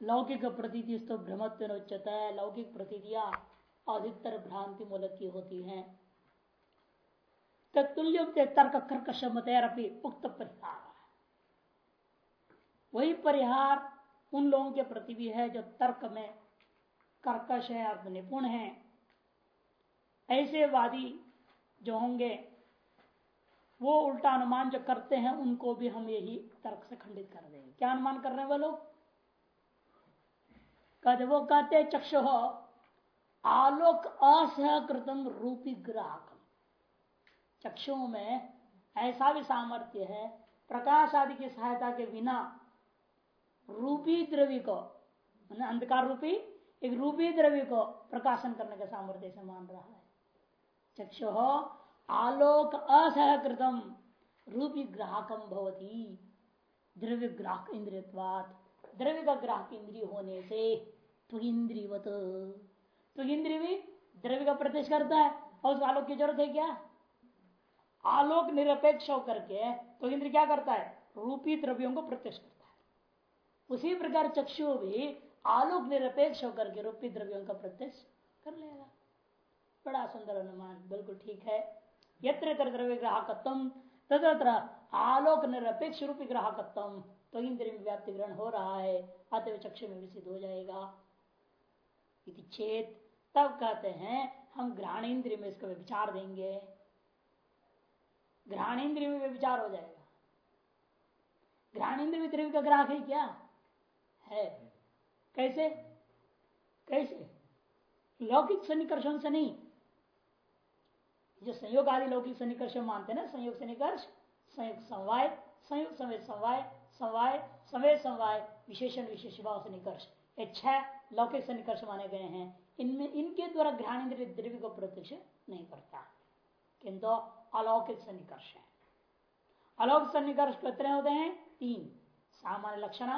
लौकिक प्रतीति तो भ्रमत्व है। लौकिक प्रतीतियाँ अधिकतर भ्रांति मूलक की होती हैं। तत्ल्य तर्क कर्कश मतरपी उक्त परिहार वही परिहार उन लोगों के प्रति भी है जो तर्क में कर्कश है और निपुण है। ऐसे वादी जो होंगे, वो उल्टा अनुमान जो करते हैं, उनको भी हम यही तर्क से खंडित कर देंगे। क्या अनुमान कर रहे हैं वो लोग? कहते वो कहते चक्षु। आलोक असहकृतम रूपी ग्राहक चक्षु में ऐसा भी सामर्थ्य है, प्रकाश आदि की सहायता के बिना रूपी द्रव्य को अंधकार रूपी, एक रूपी द्रव्य को प्रकाशन करने का सामर्थ्य से मान रहा है। चक्षु हो आलोक असहकृतम रूपी ग्राहकम भवती। द्रव्य ग्राहक इंद्रियवाद द्रव्य का ग्राहक इंद्रिय होने से इंद्रियवत इंद्रिय भी द्रव्य का प्रत्यक्ष करता है, और उस आलोक की ज़रूरत है क्या? आलोक निरपेक्ष होकर के तो इंद्र क्या करता है? रूपी द्रव्यों को प्रत्यक्ष करता है। उसी प्रकार चक्षु भी आलोक निरपेक्ष होकर के रूपी द्रव्यों का प्रत्यक्ष कर लेगा। बड़ा सुंदर अनुमान, बिल्कुल ठीक है। यत्र द्रव्य ग्राहकत्म तत्र आलोक निरपेक्ष रूपी ग्राहकत्म तो इंद्रिय में व्याप्ति ग्रहण हो रहा है अतः चक्षु में विसित हो जाएगा। छेद तब कहते हैं, हम ग्रहण इंद्रिय में इसका विचार देंगे। ग्रहण इंद्रिय में विचार हो जाएगा। ग्रहण इंद्रिय द्रव्य का ग्राहक है क्या? है। कैसे? कैसे? लौकिक सन्निकर्षण से नहीं। जो संयोग आदि लौकिक सन्निकर्ष मानते ना, संयोग सन्निकर्ष, संयोग समवाय, संयोग समय समवाय समवाय, समय समवाय, विशेषण विशेष भाव सन्निकर्ष ये छह लौकिक सन्निकर्ष माने गए हैं। इनमें, इनके द्वारा घ्राण द्रव्य को प्रत्यक्ष नहीं करता। किंतु अलौकिक सन्निकर्ष है। अलौकिक सन्निकर्ष कितने होते हैं? तीन। सामान्य लक्षण।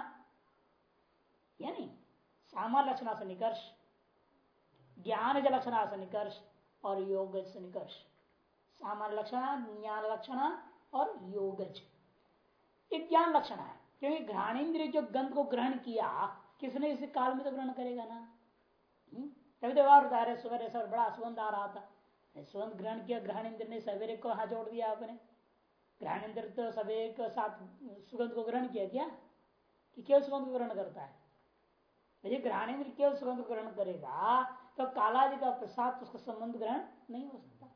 यानी सामान्य लक्षणा निकर्ष, ज्ञान लक्षणा निकर्ष और योग सन्निकर्ष सामान्य लक्षण, ज्ञान लक्षण और योगज एक ज्ञान लक्षण है? क्योंकि घ्राणेन्द्रिय जो गंध को ग्रहण किया, किसने इस काल में तो ग्रहण करेगा ना? हम्म? तभी तो और रहे सवेरे सवेरे बड़ा सुगंध आ रहा था। सुगंध ग्रहण किया ग्रहण इंद्र ने सवेरे को वहाँ जोड़ दिया आपने। ग्रहण इंद्र तो सवेरे के साथ सुगंध को ग्रहण किया क्या? कि केवल सुगंध को ग्रहण करता है। यदि ग्रहण इंद्र केवल सुगंध को ग्रहण करेगा तो कालादि का प्रसाद उसका संबंध ग्रहण नहीं हो सकता।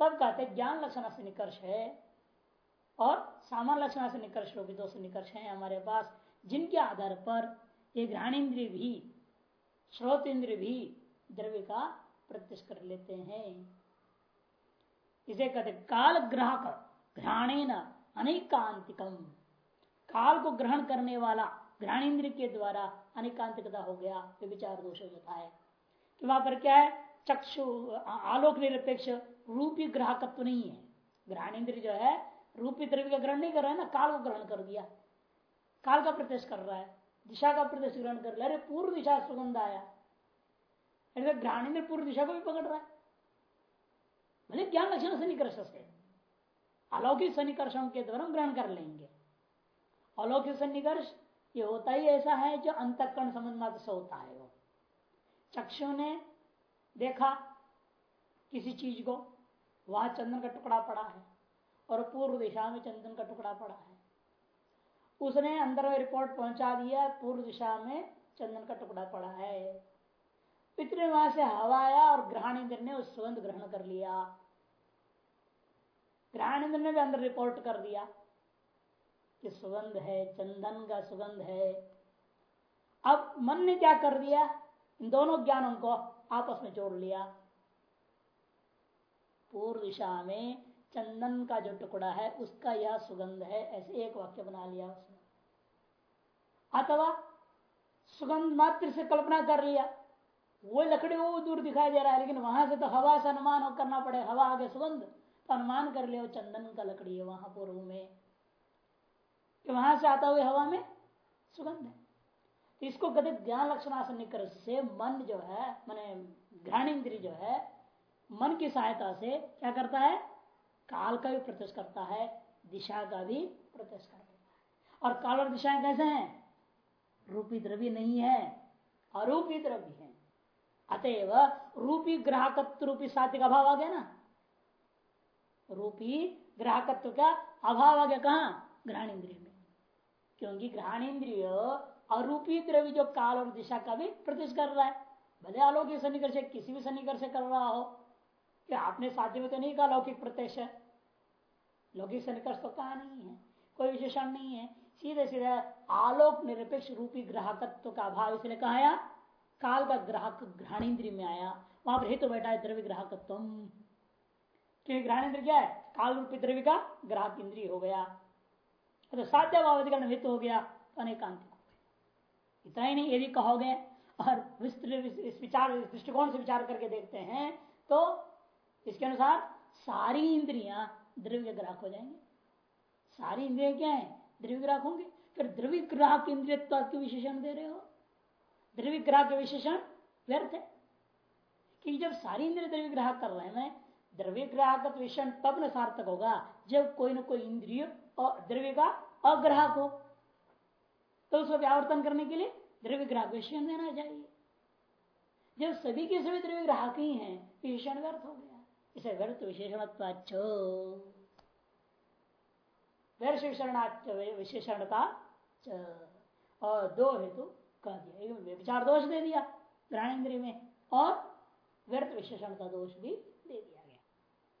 तब कहते ज्ञान लक्षण से निकर्ष है और सामान्य लक्षण से निकर्ष भी दो से निकर्ष है हमारे पास, जिनके आधार पर ये इंद्रिय भी श्रोत इंद्रिय भी द्रव्य का प्रत्यक्ष कर लेते हैं। इसे कहते काल ग्राहक घ्राणेन अनेकांतिकम। काल को ग्रहण करने वाला इंद्रिय के द्वारा अनेकांतिकता हो गया तो विचार दोष हो जाता है। कि वहाँ पर क्या है? चक्षु, आलोक निरपेक्ष, रूपी ग्राहकत्व नहीं है। इंद्र जो है रूपी द्रव्य का ग्रहण नहीं कर रहा है ना, काल को ग्रहण कर दिया। काल का प्रत्यक्ष कर रहा है, दिशा का प्रत्यक्ष ग्रहण कर रहा है। अरे, पूर्व दिशा सुगंध आया। इंद्र पूर्व दिशा को भी पकड़ रहा है। भले ज्ञान लक्षण सन्निकर्ष से अलौकिक सन्निकर्षों के द्वारा ग्रहण कर लेंगे। अलौकिक सन्निकर्ष ये होता ही ऐसा है जो अंतकरण संबंध मात्र से होता है वो। चक्षु ने देखा किसी चीज़ को, वहाँ चंदन का टुकड़ा पड़ा है। और पूर्व दिशा में चंदन का टुकड़ा पड़ा है। उसने अंदर में रिपोर्ट पहुँचा दिया, पूर्व दिशा में चंदन का टुकड़ा पड़ा है। इतने वहाँ से हवा आया और ग्रहण इंद्र ने उस सुगंध ग्रहण कर लिया। ग्रहण इंद्र ने भी अंदर रिपोर्ट कर दिया कि सुगंध है, चंदन का सुगंध है। अब मन ने क्या कर दिया? इन दोनों ज्ञानों को आपस में जोड़ लिया। पूर्व दिशा में चंदन का जो टुकड़ा है, उसका यह सुगंध है। ऐसे एक वाक्य बना लिया उसने। अथवा सुगंध मात्र से कल्पना कर लिया। वो लकड़ी वो दूर दिखाई दे रहा है, लेकिन वहाँ से तो हवा से अनुमान करना पड़े। हवा आगे सुगंध तो अनुमान कर लिया चंदन का लकड़ी है वहाँ पूर्व में। कि वहाँ से आता हुए हवा में सुगंध है। तो इसको कहते ज्ञान लक्षणासन निकर से मन जो है, मैंने घ्राण इंद्री जो है, मन की सहायता से क्या करता है? काल का भी प्रत्यक्ष करता है, दिशा का भी प्रत्यक्ष करता है। और काल और दिशाएँ कैसे हैं? रूपी द्रव्य नहीं है, अरूपी द्रव्य है। अतएव रूपी ग्राहकत्व रूपी साध्य का अभाव आ गया ना? रूपी ग्राहकत्व का अभाव आ गया कहा? ग्रहण इंद्रिय में। क्योंकि ग्रहण इंद्रिय अरूपी द्रव्य जो काल और दिशा का भी प्रत्यक्ष कर रहा है। भले अलौकिक सन्निकर्ष किसी भी सन्निकर्ष कर रहा हो, कि आपने साध्य में तो नहीं कहा लौकिक प्रत्यक्ष लौकिक से सन्निकर्ष तो कहा नहीं है, कोई विशेषण नहीं है। सीधे सीधे आलोक निरपेक्ष रूपी ग्राहकत्व का अभाव इसलिए कहा आया? काल का ग्राहक ग्रहणेन्द्रिय में आया। वहाँ पर हेतु बैठा है द्रव्य ग्राहकत्व क्योंकि ग्रहणेन्द्र क्या है? काल रूपी द्रव्य का ग्राहक इंद्रिय हो गया। तो साध्य भावाधिकरण हित हो गया तो अनेकांतिक इतना ही नहीं, यदि कहोगे और इस विचार दृष्टिकोण से विचार करके देखते हैं तो इसके अनुसार सारी इंद्रियाँ द्रव्य ग्राहक हो जाएँगे। सारी इंद्रिया क्या है? द्रव्य ग्राहक होंगे। फिर द्रव्य ग्राहक इंद्रिय के विशेषण दे रहे हो। द्रव्य ग्राहक के विशेषण व्यर्थ है। कि जब सारी इंद्रिय द्रव्य ग्राहक कर रहे हैं द्रव्य ग्राहक विषय तब न सार्थक होगा, जब कोई ना कोई इंद्रिय और द्रव्य का अग्राहक हो। तो उसको व्यावर्तन करने के लिए? द्रव्य ग्राहक विषय देना चाहिए। जब सभी के सभी द्रव्य ग्राहक ही हैं, विशेषण व्यर्थ हो गया। इसे व्यर्थ विशेषण विशेषणता और दो हेतु कह दिया। एक विचार दोष दे दिया ग्रहण में, और व्यर्थ विशेषणता दोष भी दे दिया गया।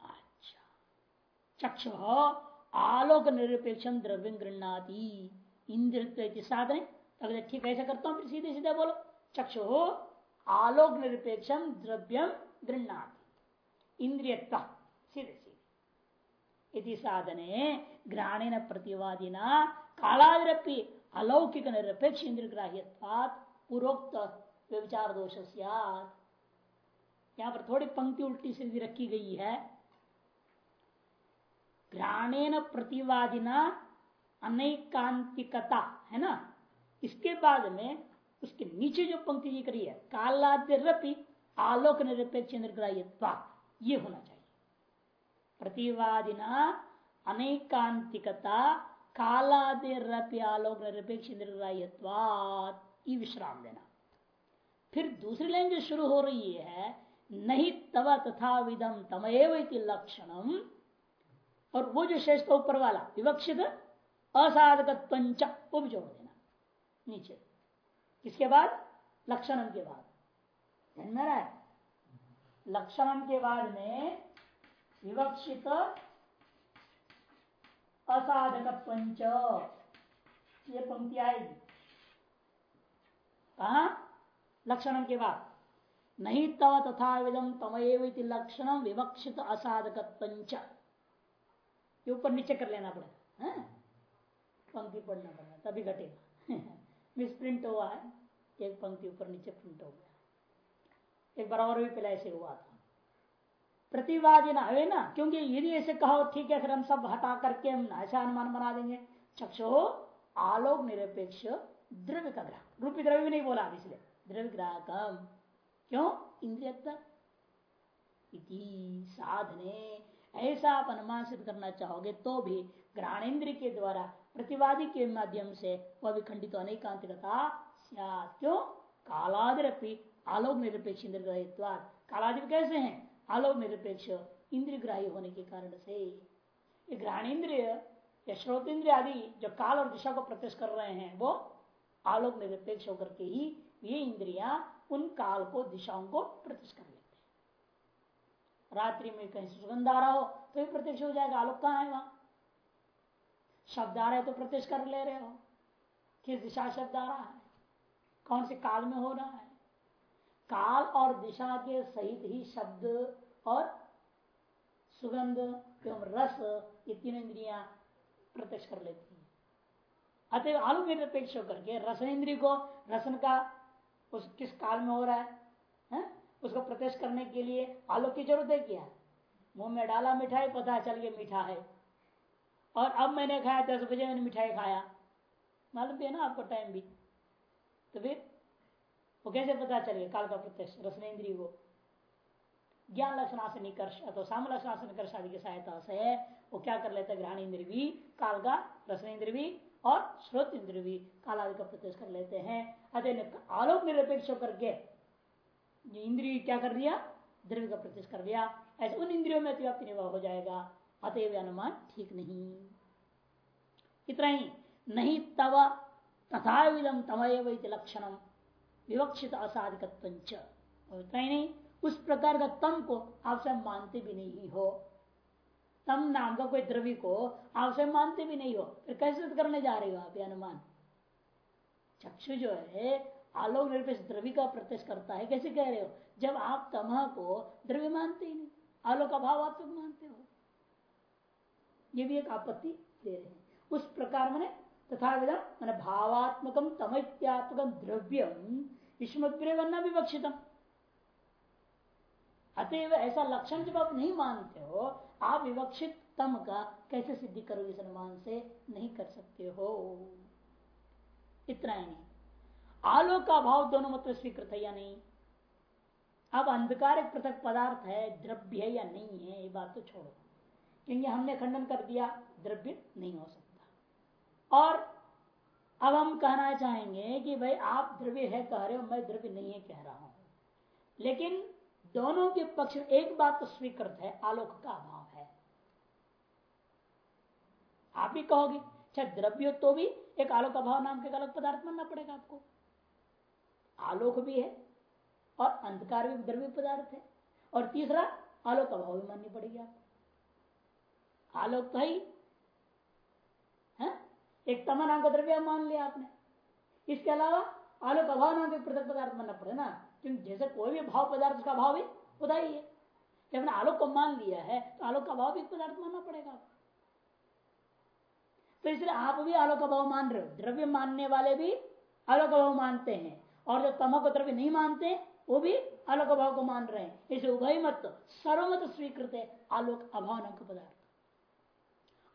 अच्छा। चक्ष आलोक निरपेक्षम द्रव्य गृहणाती। इंद्र साधन। अगर ठीक ऐसा करता हूँ, फिर सीधे सीधे बोलो। चक्षु आलोक निरपेक्षम द्रव्यम गृहणाती। इंद्रियता सीधे सीधे यदि साधने ग्रहणेन प्रतिवादिना कालाविरपी अलौकिक निरपेक्ष इंद्र ग्राह्यवाद पूर्वोक्त व्यविचार दोष यहाँ पर थोड़ी पंक्ति उल्टी सीधी रखी गई है ग्रहणेन प्रतिवादिना अनेकांतिकता है ना इसके बाद में उसके नीचे जो पंक्ति जी करी है कालाद्य आलोक निरपेक्ष इंद्र इंद्रग्राह्यत्वा ये होना चाहिए। प्रतिवादिना अनेकांतिकता, कालादिरपि निरपेक्ष विश्राम देना फिर दूसरी लाइन जो शुरू हो रही है, नहीं तव तथा विदम तमएव लक्षणम और वो जो शेष ऊपर वाला, विवक्षित असाधक वो भी जोड़ देना। नीचे। इसके बाद? लक्षणम के बाद। ध्यान में है लक्षणम के बाद में विवक्षित असाधक पंच ये पंक्ति आएगी। कहा? लक्षण के बाद। नहीं तव तथा विदम तमएव लक्षण विवक्षित असाधक पंच ये ऊपर नीचे कर लेना पड़ेगा। हाँ? पंक्ति पढ़ना पड़ेगा, तभी घटेगा। मिसप्रिंट हुआ है, एक पंक्ति ऊपर नीचे प्रिंट हो गया। एक बार और भी पहले ऐसे हुआ था। प्रतिवादी ना है ना? क्योंकि यदि ऐसे कहो, ठीक है, फिर हम सब हटा करके हम ऐसा अनुमान बना देंगे। चक्षु आलोक निरपेक्ष द्रव्य का ग्राहक। रूपी द्रव्य भी नहीं बोला इसलिए। द्रव्य ग्राहक क्यों? इंद्रिय साधने। ऐसा आप अनुमान सिद्ध करना चाहोगे तो भी ग्रहणेन्द्र के द्वारा, प्रतिवादी के माध्यम से, वह भी खंडित अनेकांतिकता क्यों? कालादिपी आलोक निरपेक्ष इंद्र कालादि कैसे हैं? आलोक निरपेक्ष इंद्रियग्राही होने के कारण से। ग्रहण इंद्रिय या श्रोतेन्द्रिय आदि जो काल और दिशा को प्रत्यक्ष कर रहे हैं, वो आलोक निरपेक्ष होकर के ही ये इंद्रिया उन काल को, दिशाओं को प्रत्यक्ष कर लेते हैं। रात्रि में कहीं सुगंध आ रहा हो तो भी प्रत्यक्ष हो जाएगा। आलोक कहाँ है वहाँ? शब्द आ रहा है तो प्रत्यक्ष कर ले रहे हो। किस दिशा शब्द आ रहा है? कौन से काल में हो रहा है? काल और दिशा के सहित ही शब्द और सुगंध एवं रस ये तीन इंद्रिया प्रत्यक्ष कर लेती है। अतः आलू में निरपेक्ष करके रसन इंद्रिय को रसन का उस किस काल में हो रहा है, है? उसको प्रत्यक्ष करने के लिए आलू की ज़रूरत है क्या? मुँह में डाला मिठाई पता चल गया मीठा है। और अब मैंने खाया दस बजे मैंने मिठाई खाया। मालूम भी है ना आपको टाइम भी? तो फिर वो कैसे पता चले? काल का प्रत्यक्ष, रसनेन्द्रिय को ज्ञान लक्षणा से निकर्ष तो साम लक्षणा से निकर्ष आदि की सहायता से वो क्या कर लेता है? ग्रहण इंद्र भी, काल का रसनेन्द्र भी और श्रोत इंद्र भी कालादि का प्रत्यक्ष कर लेते हैं। अतः आलोक निरपेक्ष करके इंद्रिय क्या कर दिया? द्रव्य का प्रत्यक्ष कर दिया। ऐसे उन इंद्रियों में अतिव्याप्ति निभा हो जाएगा। अतएव अनुमान ठीक नहीं। इतना ही। नहीं तव तथा विदम तमय लक्षणम। विवक्षित असाधिकत्व उतना ही नहीं, उस प्रकार का तम को आप सब मानते भी नहीं हो। तम नाम का कोई द्रव्य को आप सब मानते भी नहीं हो, फिर कैसे करने जा रहे हो आप अनुमान? चक्षु जो है, आलोक निरपेक्ष द्रव्य का प्रत्यक्ष करता है, कैसे कह रहे हो? जब आप तमह को द्रव्य मानते ही नहीं, आलोक का भाव आप तो मानते हो। ये भी एक आपत्ति दे रहे हैं। उस प्रकार मैंने तथा विधम मैंने भावात्मकम, तमित्यात्मकम द्रव्यम विष्णुद्रव्य विवक्षितम। अतएव ऐसा लक्षण जब आप नहीं मानते हो, आप विवक्षित तम का कैसे सिद्धि करोगे इस अनुमान से? नहीं कर सकते हो। इतना ही नहीं। आलोक का भाव दोनों मतलब स्वीकृत है या नहीं? अब अंधकार एक पृथक पदार्थ है, द्रव्य है या नहीं है, ये बात तो छोड़ो। क्योंकि हमने खंडन कर दिया, द्रव्य नहीं हो सकता। और अब हम कहना चाहेंगे कि भाई आप द्रव्य है कह रहे हो, मैं द्रव्य नहीं है कह रहा हूँ। लेकिन दोनों के पक्ष एक बात तो स्वीकृत है, आलोक का अभाव है। आप भी कहोगे अच्छा द्रव्य तो भी एक आलोक अभाव नाम के अलग पदार्थ मानना पड़ेगा आपको। आलोक भी है और अंधकार भी द्रव्य पदार्थ है। और तीसरा, आलोक अभाव भी माननी पड़ेगी आपको। आलोक तो ही, है? एक तमा नाम का द्रव्य मान लिया आपने। इसके अलावा आलोक अभाव नाम के पृथक पदार्थ मानना पड़े ना। क्योंकि जैसे कोई भी भाव पदार्थ का भाव भी होता ही। है जब आपने आलोक को मान लिया है तो आलोक का भाव भी पदार्थ मानना पड़ेगा आपको। तो इसलिए आप भी आलोक का भाव मान रहे हो। द्रव्य मानने वाले भी आलोक भाव मानते हैं। और जो तमक द्रव्य नहीं मानते, वो भी आलोक अभाव को मान रहे हैं। इसे उभय मत सर्वमत स्वीकृत है आलोक अभाव नाम का पदार्थ।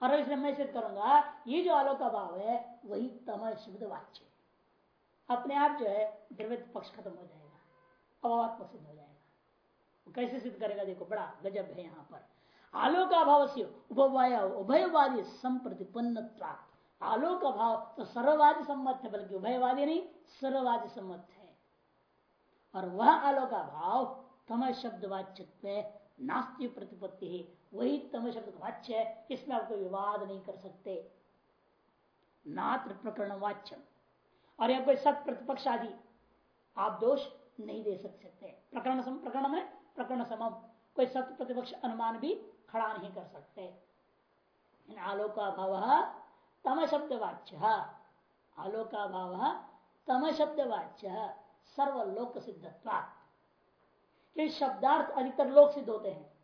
और इसलिए मैं सिद्ध करूँगा ये जो आलोक अभाव है, वही तम शब्द वाच्य अपने आप जो है द्रव्य पक्ष खत्म हो जाएगा, अभावात्मक सिद्ध हो जाएगा। कैसे सिद्ध करेगा? देखो, बड़ा गजब है यहाँ पर। आलोक अभाव से उभयवादी संप्रतिपन्न आलोक अभाव तो सर्ववादी सम्मत है, बल्कि उभयवादी नहीं, सर्ववादी सम्मत है। और वह आलोक भाव तम शब्द वाच्य नास्ती प्रतिपत्ति वही तम शब्द वाच्य है, इसमें आप कोई विवाद नहीं कर सकते। नात्र प्रकरण वाच्य और यह कोई सत प्रतिपक्ष आदि आप दोष नहीं दे सकते। प्रकरण सम, प्रकरण में प्रकरण समम। कोई सत्य प्रतिपक्ष अनुमान भी खड़ा नहीं कर सकते। आलोका भाव तम शब्द वाच्य। आलोका भाव तम शब्द वाच्य। सर्वलोक सिद्धत्वा शब्दार्थ अधिकतर लोक सिद्ध होते हैं।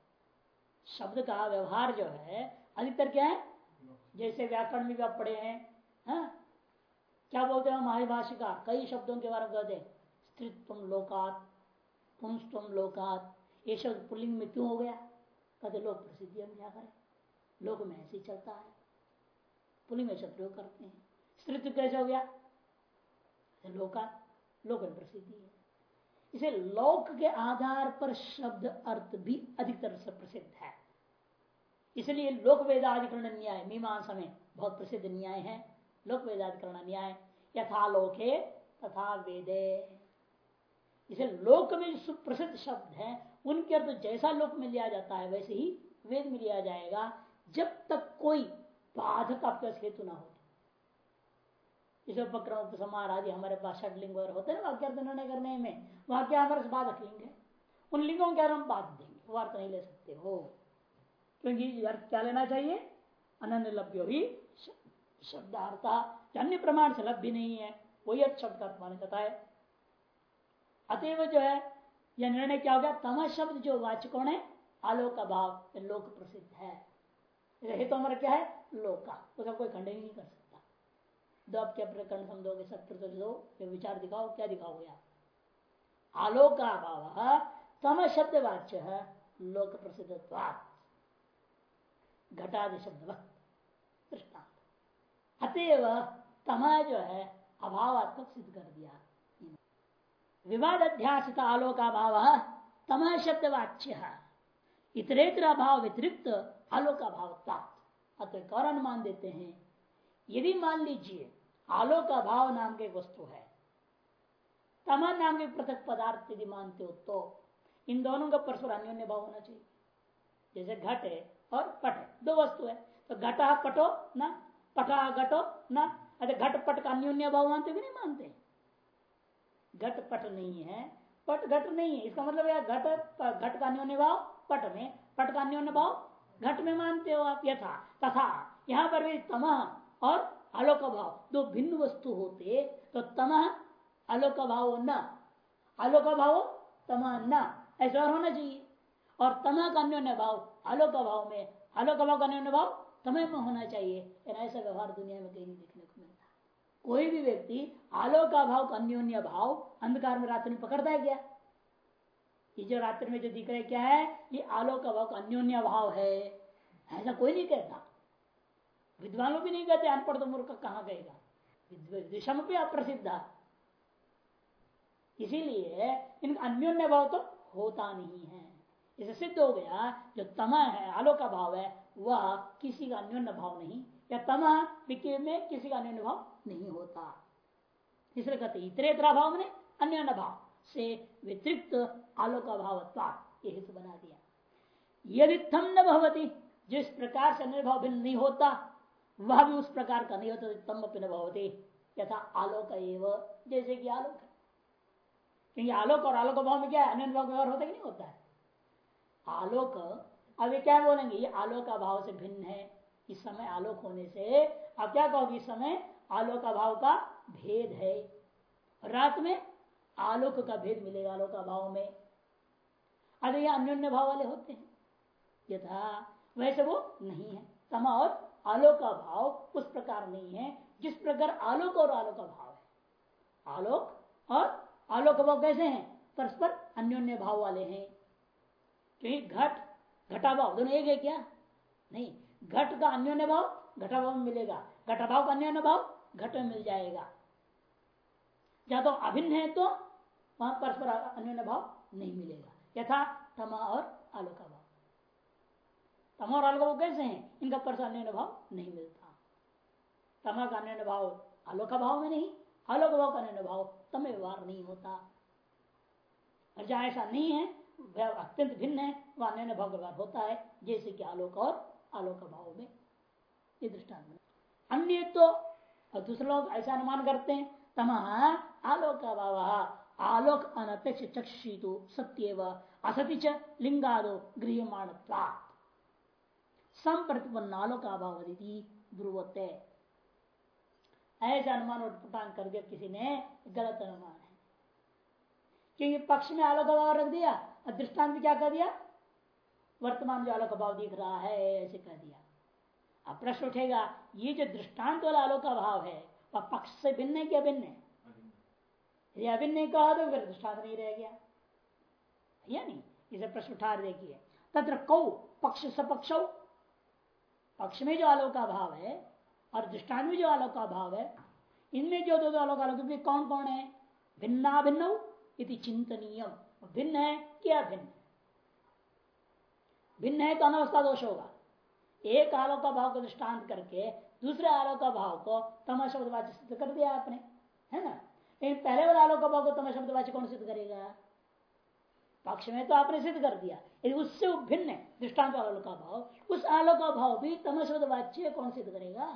शब्द का व्यवहार जो है, अधिकतर क्या है? जैसे व्याकरण में भी आप पढ़े हैं, हा? क्या बोलते हैं महाभाषिका कई शब्दों के बारे में कहते हैं। स्त्रीत्व लोकात पुंस्तम लोकात। ये शब्द पुलिंग में क्यों हो गया? कहते लोक प्रसिद्धि हम क्या करें? लोक में ऐसे चलता है। पुलिंग में शब्द प्रयोग करते हैं। स्त्रीत्व कैसे हो गया? लोका लोक में प्रसिद्धि है। इसे लोक के आधार पर शब्द अर्थ भी अधिकतर से प्रसिद्ध है। इसलिए लोक वेदाधिकरण न्याय, मीमांसा में बहुत प्रसिद्ध न्याय है। लोक वेदाधिकरण न्याय, यथा लोके तथा वेदे। इसे लोक में जो सुप्रसिद्ध शब्द है, उनके अर्थ जैसा लोक में लिया जाता है, वैसे ही वेद में लिया जाएगा। जब तक कोई बाधक आपके हेतु ना हो इस उपक्रम समार आदि हमारे पास षड लिंग होते हैं वाक्य निर्णय करने में, वहाँ क्या हमारे बाधक लिंग है? उन लिंगों के हम बाध देंगे, वो अर्थ नहीं ले सकते, हो। क्योंकि अर्थ क्या लेना चाहिए? अनन्य लभ्य ही शब्दार्थ। अन्य प्रमाण से लभ्य नहीं है, वही अर्थ शब्द का माना जाता है। अतएव जो है, यह निर्णय क्या हो गया? तम शब्द जो वाचकों ने आलोक का भाव लोक प्रसिद्ध है। हेतु हमारा क्या है? लोका। उसका कोई खंडन नहीं कर सकता। दो आप क्या प्रकरण समझोगे सत्य तो विचार दिखाओ, क्या दिखाओगे आप? आलोक का अभाव तम शब्द वाच्य है लोक प्रसिद्ध घटादि शब्द दृष्टांत अतएव तमा जो है, अभावात्मक सिद्ध कर दिया। विवाद अध्यासित आलोका भाव तम शब्द वाच्य इतरेतर भाव व्यतिरिक्त आलोका भाव प्राप्त अतः और अनुमान देते हैं। यदि मान लीजिए आलोक अभाव नाम के वस्तु है। तमा नाम के पृथक पदार्थ यदि मानते हो तो इन दोनों का परस्पर अन्योन्य भाव होना चाहिए। जैसे घट है और पट है, दो वस्तु है। तो घटा पटो ना, पटा घटो ना अरे घट पट का अन्योन्य भाव मानते भी नहीं मानते? घट पट नहीं है, पट घट नहीं है। इसका मतलब यार घट घट का अन्योन्य भाव पट में, पट का अन्योन्य भाव घट में मानते हो आप यथा, तथा। यहाँ पर भी तम और आलोक भाव दो भिन्न वस्तु होते तो तम आलोक भाव न। आलोक भाव तमा न, ऐसा और होना चाहिए। और तमा का अन्योन्य भाव आलोक भाव में आलोक भाव का अन्योन्य भाव तमय में होना चाहिए। ऐसा व्यवहार दुनिया में कहीं देखने को मिलता कोई भी व्यक्ति आलोक भाव का अन्योन्य भाव अंधकार में रात्रि में पकड़ता है क्या? ये जो रात्रि में जो दिख रहा क्या है? ये आलोक भाव का अन्योन्य भाव है। ऐसा कोई नहीं कहता। विद्वानों भी नहीं कहते, अनपढ़ तो मूर्ख कहाँ कहेगा? विषम भी अप्रसिद्ध इसीलिए इनका अन्योन्य भाव तो होता नहीं है। इसे सिद्ध हो गया, जो तमा है, आलोक का भाव है, वह किसी का अन्योन्य भाव नहीं, या तमा में किसी का अन्योन्य भाव नहीं होता। इसलिए कहते इतरे इतरेतरा भाव ने अन्योन्य भाव से व्यतिरिक्त आलोक भाव यही तो बना दिया। यदि थम न भवती, जिस प्रकार से निर्भाव भिन्न नहीं होता वह भी उस प्रकार का नहीं होता तम अपने भवती, यथा आलोक एवं, जैसे कि आलोक है। क्योंकि आलोक और आलोक भाव में क्या है? अन्य व्यवहार होता कि नहीं होता है? आलोक अभी क्या बोलेंगे? ये आलोक का भाव से भिन्न है। इस समय आलोक होने से अब क्या कहोगे इस समय? आलोक का भाव का भेद है। रात में आलोक का भेद मिलेगा आलोक का भाव में। अरे, ये अन्योन्य भाव वाले होते हैं। यथा, वैसे वो नहीं है। तमा और आलोक का भाव उस प्रकार नहीं है, जिस प्रकार आलोक और आलोक का भाव है। आलोक और आलोक भाव कैसे हैं? परस्पर अन्योन्य भाव वाले हैं। क्योंकि घट घटा भाव दोनों एक है क्या? नहीं, घट का अन्योन्य भाव घटा भाव में मिलेगा। घटा भाव का अन्योन्य भाव घट में मिल जाएगा। या तो अभिन्न है तो वहाँ परस्पर अन्योन्य भाव नहीं मिलेगा। यथा तमा और आलोका तमा और आलोका कैसे हैं? इनका परस्पर अन्योन्य भाव नहीं मिलता। तमा का अन्योन्य भाव आलोका भाव में नहीं, आलोक भाव का अन्योन्य भाव तम व्यवहार नहीं होता। और जहाँ ऐसा नहीं है अत्यंत भिन्न है, वह अन्य भाव व्यवहार होता है, जैसे कि आलोक और आलोक भाव में। ये दृष्टांत अन्य तो और दूसरे लोग ऐसा अनुमान करते हैं, तमा आलोक भाव, आलोक अनपेक्ष चक्षी तो सत्य व असति च लिंगादो गृहमाण संप्रतिपन्न आलोक अभाव ब्रुवते। ऐसा अनुमान उत्पटान कर दिया किसी ने गलत अनुमान है। क्योंकि पक्ष में आलोक अभाव रख दिया और दृष्टांत क्या कर दिया? वर्तमान जो आलोक अभाव दिख रहा है ऐसे कह दिया। अब प्रश्न उठेगा ये जो दृष्टांत वाला आलोक अभाव है वह पक्ष से भिन्न है क्या भिन्न है? यदि अभिन्न नहीं कहा तो फिर दृष्टांत नहीं रह गया। या नहीं इसे प्रश्न उठा देखिए तत्र कौ पक्ष सपक्ष पक्ष में जो आलोक का भाव है और दृष्टान में जो आलोक का भाव है, इनमें जो दो दो आलोक आलोक कौन कौन है? भिन्ना भिन्न इति चिंतनीय। भिन्न है क्या भिन्न भिन्न है तो अनवस्था दोष होगा। एक आलोक का भाव को दृष्टांत करके दूसरे आलोक का भाव को तमा शब्दवाच्य सिद्ध कर दिया आपने, है ना? लेकिन पहले वाले आलोक का भाव को तमा शब्दवाच्य कौन सिद्ध करेगा? पक्ष में तो आपने सिद्ध कर दिया। यदि उससे भिन्न है, दृष्टांत आलोक का भाव। उस आलोक का भाव भी तम शब्द वाच्य कौन सिद्ध करेगा?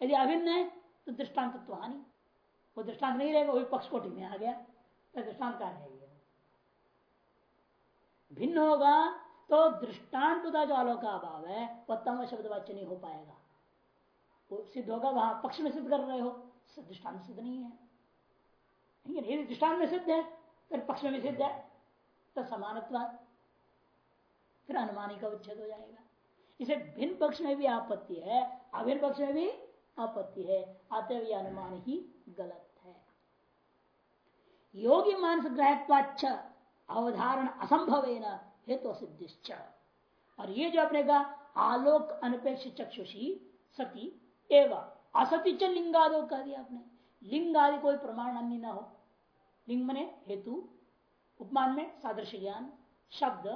यदि अभिन्न है तो दृष्टांत तो हानि। वो दृष्टांत नहीं रहेगा वही पक्ष कोटि में आ गया। तो दृष्टांत का रहेगा भिन्न होगा तो दृष्टांत का जो आलोक का अभाव है वह तम शब्द वाच्य नहीं हो पाएगा। वो सिद्ध होगा, वहाँ पक्ष में सिद्ध कर रहे हो। दृष्टांत सिद्ध नहीं है, यदि दृष्टांत में सिद्ध है फिर पक्ष में सिद्ध है तो समानत्व फिर अनुमानी का उच्छेद हो जाएगा। इसे भिन्न पक्ष में भी आपत्ति है, अभिन्न पक्ष में भी आपत्ति है, अतएव ये अनुमान ही गलत है। योगी मानस ग्रहत्वाच्छ अवधारण असंभव हेतु सिद्धिश्च। और ये जो अपने का आलोक अनपेक्ष चक्षुषी सती एवं असती च लिंगादो कह दिया आपने। लिंग आदि कोई प्रमाण अन्य ना हो। लिंग मने हेतु उपमान में सादृश्य ज्ञान शब्द,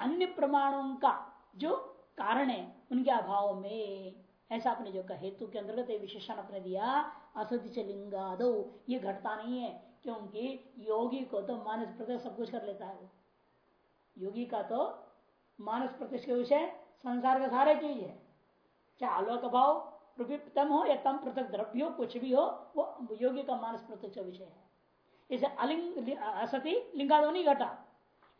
अन्य प्रमाणों का जो कारण है, उनके अभाव में। ऐसा आपने जो कहा हेतु के अंतर्गत विशेषण अपने दिया असत्य च लिंगादो। ये घटता नहीं है, क्योंकि योगी को तो मानस प्रत्यक्ष सब कुछ कर लेता है वो। योगी का तो मानस प्रत्यक्ष के विषय, संसार का सारे चीज़ है। चाहे आलोक भाव तम हो या तम पृथक द्रव्य हो, कुछ भी हो, वो योगी का मानस प्रत्यक्ष विषय है। इसे अलिंग असति लिंगादो नहीं घटा।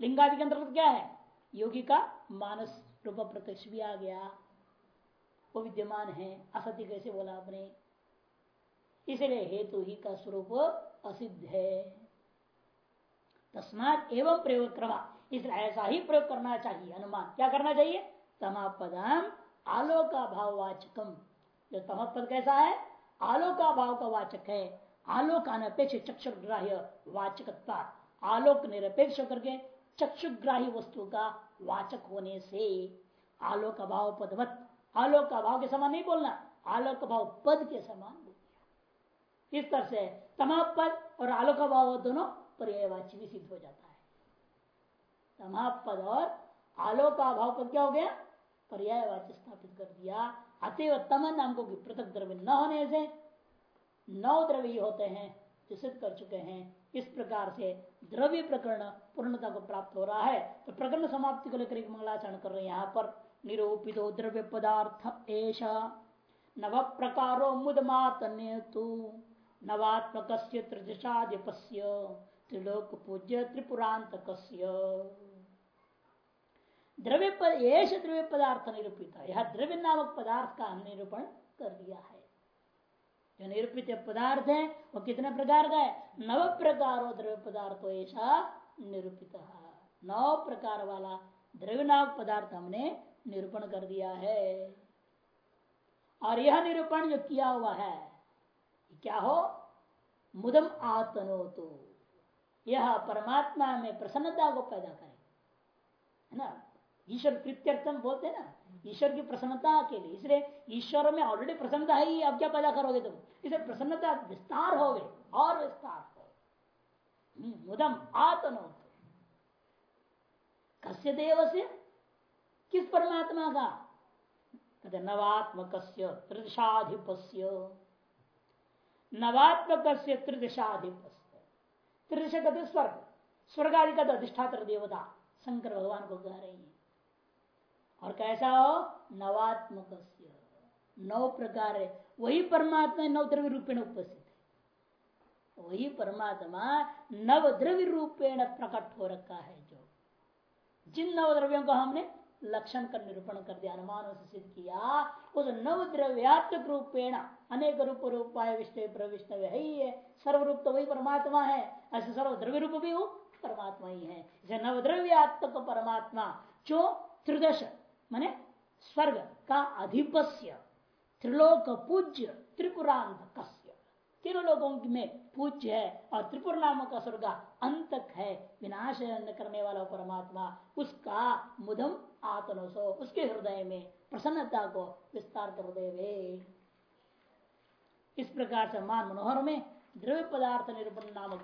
लिंगादि के अंतर्गत क्या है? योगी का मानस रूप प्रत्यक्ष भी आ गया। वो विद्यमान है असत्य कैसे बोला आपने? इसलिए हेतु ही का स्वरूप असिद्ध है। तस्मात एवं प्रयोग क्रमा इसलिए ऐसा ही प्रयोग करना चाहिए, अनुमान। क्या करना चाहिए? तमापदम आलोका भाव वाचकम जो तमपद कैसा है? आलोका भाव का वाचक है। आलोक अनपेक्ष चक्षुग्राह्य वाचक आलोक निरपेक्ष करके चक्षुग्राही वस्तु का वाचक होने से आलोक भाव पदवत। आलोक का भाव के समान नहीं बोलना आलोक भाव पद के समान बोल इस तरह से तमाम पद और आलोक भाव दोनों पर्यायवाची भी सिद्ध हो जाता है। तमाम पद और आलोक का भाव पद क्या हो गया? पर्यायवाची स्थापित कर दिया। अतएव तम नाम को पृथक द्रव्य न होने से नौ द्रव्य होते हैं, जो सिद्ध कर चुके हैं। इस प्रकार से द्रव्य प्रकरण पूर्णता को प्राप्त हो रहा है। तो प्रकरण समाप्ति को लेकर मंगलाचरण कर रहे हैं यहाँ पर। निरूपित द्रव्य पदार्थ एश नव प्रकारो मुदमातन्य नवात्मक त्रिदशाधिपस्य त्रिलोक पूज्य त्रिपुरांत द्रव्य पद एश द्रव्य पदार्थ निरूपित। यह द्रव्य नामक पदार्थ का निरूपण कर दिया है। जो निरूपित पदार्थ है, वो कितने प्रकार का है? नव प्रकार द्रव्य पदार्थ ऐसा निरूपित नौ प्रकार वाला द्रव्य नामक पदार्थ हमने निरूपण कर दिया है। और यह निरूपण जो किया हुआ है क्या हो? मुदम आतनो तो। यह परमात्मा में प्रसन्नता को पैदा करे। है ना? ईश्वर कृत्यर्थम बोलते ना ईश्वर की प्रसन्नता के लिए। इसलिए ईश्वर में ऑलरेडी प्रसन्नता है ही अब क्या पैदा करोगे तुम? इसे प्रसन्नता विस्तार हो गए और विस्तार हो हम्म, मुदम आतनो। कस्य देव से किस परमात्मा का? नवात्मक त्रिदशाधिपस्य। नवात्मक त्रिदशाधिपस्य। त्रिदश कहते स्वर्ग। स्वर्ग आदि का अधिष्ठात्र देवता शंकर भगवान को कह रही है। और कैसा हो? नवात्मक नौ प्रकार वही परमात्मा नव द्रव्य रूपेण उपस्थित है। वही परमात्मा नव द्रव्य रूपेण प्रकट हो रखा है जो। जिन नव द्रव्यों को हमने लक्षण का निरूपण कर दिया, अनुमान से सिद्ध किया, उस नव द्रव्यात्मक रूपेण अनेक रूप रूपाय विष्णु प्रविष्णव है ही है। सर्वरूप तो वही परमात्मा है। ऐसे सर्व द्रव्य रूप भी वो परमात्मा ही है। इसे नवद्रव्यात्मक परमात्मा, जो त्रिदश माने स्वर्ग का अधिपस्य, त्रिलोक पूज्य त्रिपुरांत कस्य तीनों लोगों में पूज्य है और त्रिपुर नामक का अंतक है विनाश करने वाला परमात्मा, उसका मुदम आत्मसो उसके हृदय में प्रसन्नता को विस्तार कर देवे। इस प्रकार से मान मनोहर में द्रव्य पदार्थ निरूपण नामक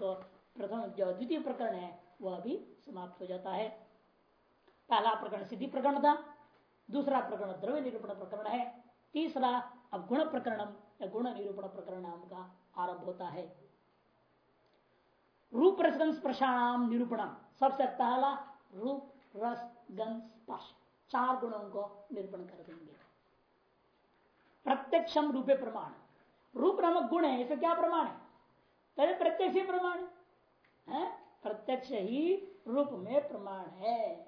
प्रथम जो द्वितीय प्रकरण है, वह भी समाप्त हो जाता है। पहला प्रकरण सिद्धि प्रकरण था। दूसरा प्रकरण द्रव्य निरूपण प्रकरण है। तीसरा अब गुण प्रकरणम, या गुण निरूपण प्रकरण नाम का आरंभ होता है। रूप रसगंध स्पर्शाणाम सबसे पहला रूप, रस, गंध, स्पर्श। चार गुणों को निरूपण कर देंगे। प्रत्यक्षम रूपे प्रमाण। रूप नामक गुण है, इसे क्या प्रमाण है? पहले प्रत्यक्ष ही प्रमाण है? प्रत्यक्ष ही रूप में प्रमाण है।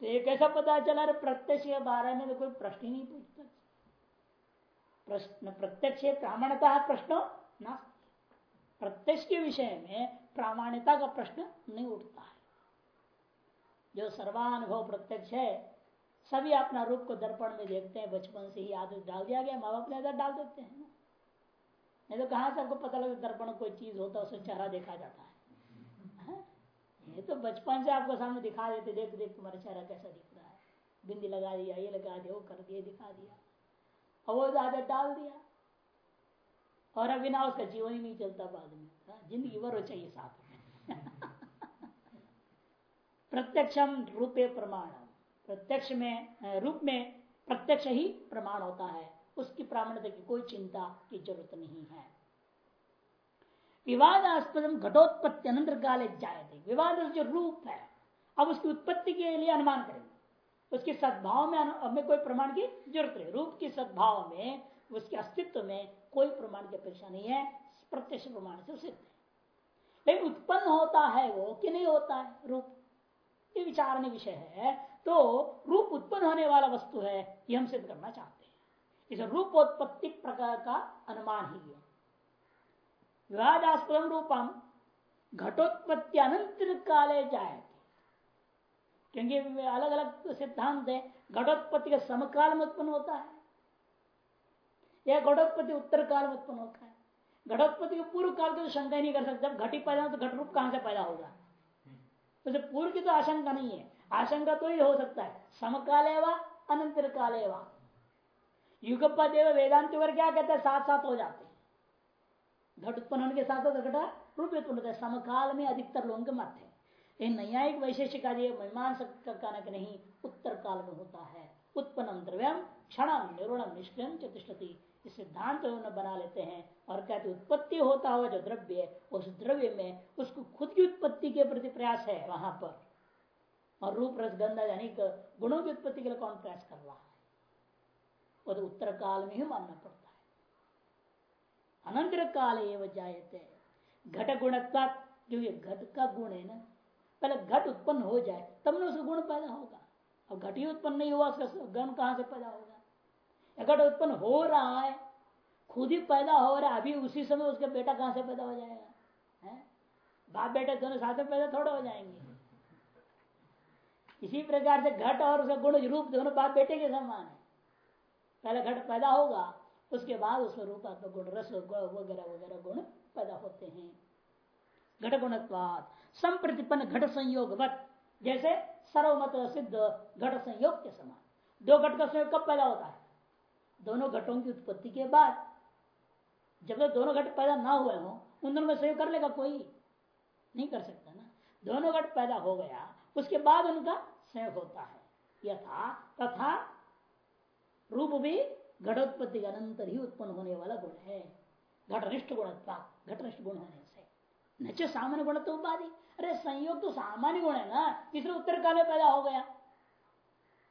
तो ये कैसा पता चला? रहे प्रत्यक्ष के बारे में तो कोई प्रश्न ही नहीं पूछता। प्रश्न, प्रत्यक्ष प्रामाणता प्रश्न ना प्रत्यक्ष के विषय में प्रामाण्यता का प्रश्न नहीं उठता है। जो सर्वानुभव प्रत्यक्ष है, सभी अपना रूप को दर्पण में देखते हैं, बचपन से ही आदत डाल दिया गया माँ बाप ने आदत डाल देते हैं। नहीं तो कहाँ से आपको पता लगे दर्पण कोई चीज़ होता है उसे चेहरा देखा जाता है? ये तो बचपन से आपको सामने दिखा देते देख देख तुम्हारा चेहरा कैसा दिख रहा है। बिंदी लगा दिया ये लगा दिया वो कर दिया दिखा दिया। और वो आदत डाल दिया। और अभी ना उसका जीवन ही नहीं चलता बाद में। हाँ, ज़िंदगी भर हो चाहिए साथ में। प्रत्यक्षम रूपे प्रमाण प्रत्यक्ष में रूप में प्रत्यक्ष ही प्रमाण होता है। उसकी प्रामाणिकता की कोई चिंता की ज़रूरत नहीं है। विवादास्पद घटोत्पत्ति अनंतर काले जाए विवाद जो रूप है, अब उसकी उत्पत्ति के लिए अनुमान करेंगे। उसके सद्भाव में हमें कोई प्रमाण की ज़रूरत नहीं। रूप के सद्भाव में, उसके अस्तित्व में कोई प्रमाण की अपेक्षा नहीं है। प्रत्यक्ष प्रमाण से सिद्ध है। लेकिन उत्पन्न होता है वो कि नहीं होता है? रूप। ये विचारने विषय है। तो रूप उत्पन्न होने वाला वस्तु है, ये हम सिद्ध करना चाहते हैं। इसे रूपोत्पत्ति प्रकार का अनुमान ही है। विवादास्पदम रूपम घटोत्पत्ति अनंत काले जाए क्योंकि अलग अलग सिद्धांत है, घटोत्पत्ति का समकाल में उत्पन्न होता है। या घटोत्पत्ति उत्तर काल में उत्पन्न होता है। घटोत्पत्ति के पूर्व काल की तो शंका ही नहीं कर सकते। जब घटी पैदा हो तो घट रूप कहाँ से पैदा होगा? तो पूर्व की तो आशंका नहीं है। आशंका तो ही हो सकता है। समकाल एवं अनंतर काल एवं युगपद वेदांत वर्ग क्या कहते हैं? साथ साथ हो जाते घट उत्पन्न होने के साथ साथ घटा रूप उत्पन्न होता है समकाल में अधिकतर लोगों के मत है। ये न्यायिक वैशेषिक आदि मीमांसक का नहीं, उत्तर काल में होता है। उत्पन्न द्रव्यम क्षण निरूणम निष्क्रियम चतुष्टि इस सिद्धांत बना लेते हैं और कहते उत्पत्ति होता हुआ जो द्रव्य है, उस द्रव्य में उसको खुद की उत्पत्ति के प्रति प्रयास है वहाँ पर। और रूप रस गंधा यानी गुणों की उत्पत्ति के लिए कौन प्रयास कर रहा है? वो तो उत्तर काल में ही मानना पड़ता है। अनंतर काल एवं जायते। घट गुणत्ता जो ये घट का गुण है ना, पहले घट उत्पन्न हो जाए, तब ना उसका गुण पैदा होगा। अब घट ही उत्पन्न नहीं हुआ, उसका गुण कहाँ से पैदा होगा? घट उत्पन्न हो रहा है, खुद ही पैदा हो रहा है, अभी उसी समय उसका बेटा कहाँ से पैदा हो जाएगा? है? बाप बेटे दोनों साथ में पैदा थोड़ा हो जाएँगे। इसी प्रकार से घट और उसका गुण रूप दोनों बाप बेटे के समान है। पहले घट पैदा होगा उसके बाद उसमें रूपात्मक गुण, रस वगैरह वगैरह गुण पैदा होते हैं। घट गुणत्वाद संप्रतिपन्न घट संयोग जैसे सर्वमत सिद्ध घट संयोग के समान। दो घट का संयोग कब पैदा होता है? दोनों घटों की उत्पत्ति के बाद। जब तक दोनों घट पैदा ना हुए हो, उन दोनों में संयोग कर लेगा कोई। नहीं कर सकता ना। दोनों घट पैदा हो गया, उसके बाद उनका संयोग होता है। यथा तथा रूप भी घटोत्पत्ति के अनंतर ही उत्पन्न होने वाला गुण है। घटनिष्ठ गुणत्वा घटनिष्ठ गुण होने से। नचे सामान्य गुण तो उपाधि। अरे संयोग तो सामान्य गुण है ना इसलिए उत्तर काल में पैदा हो गया।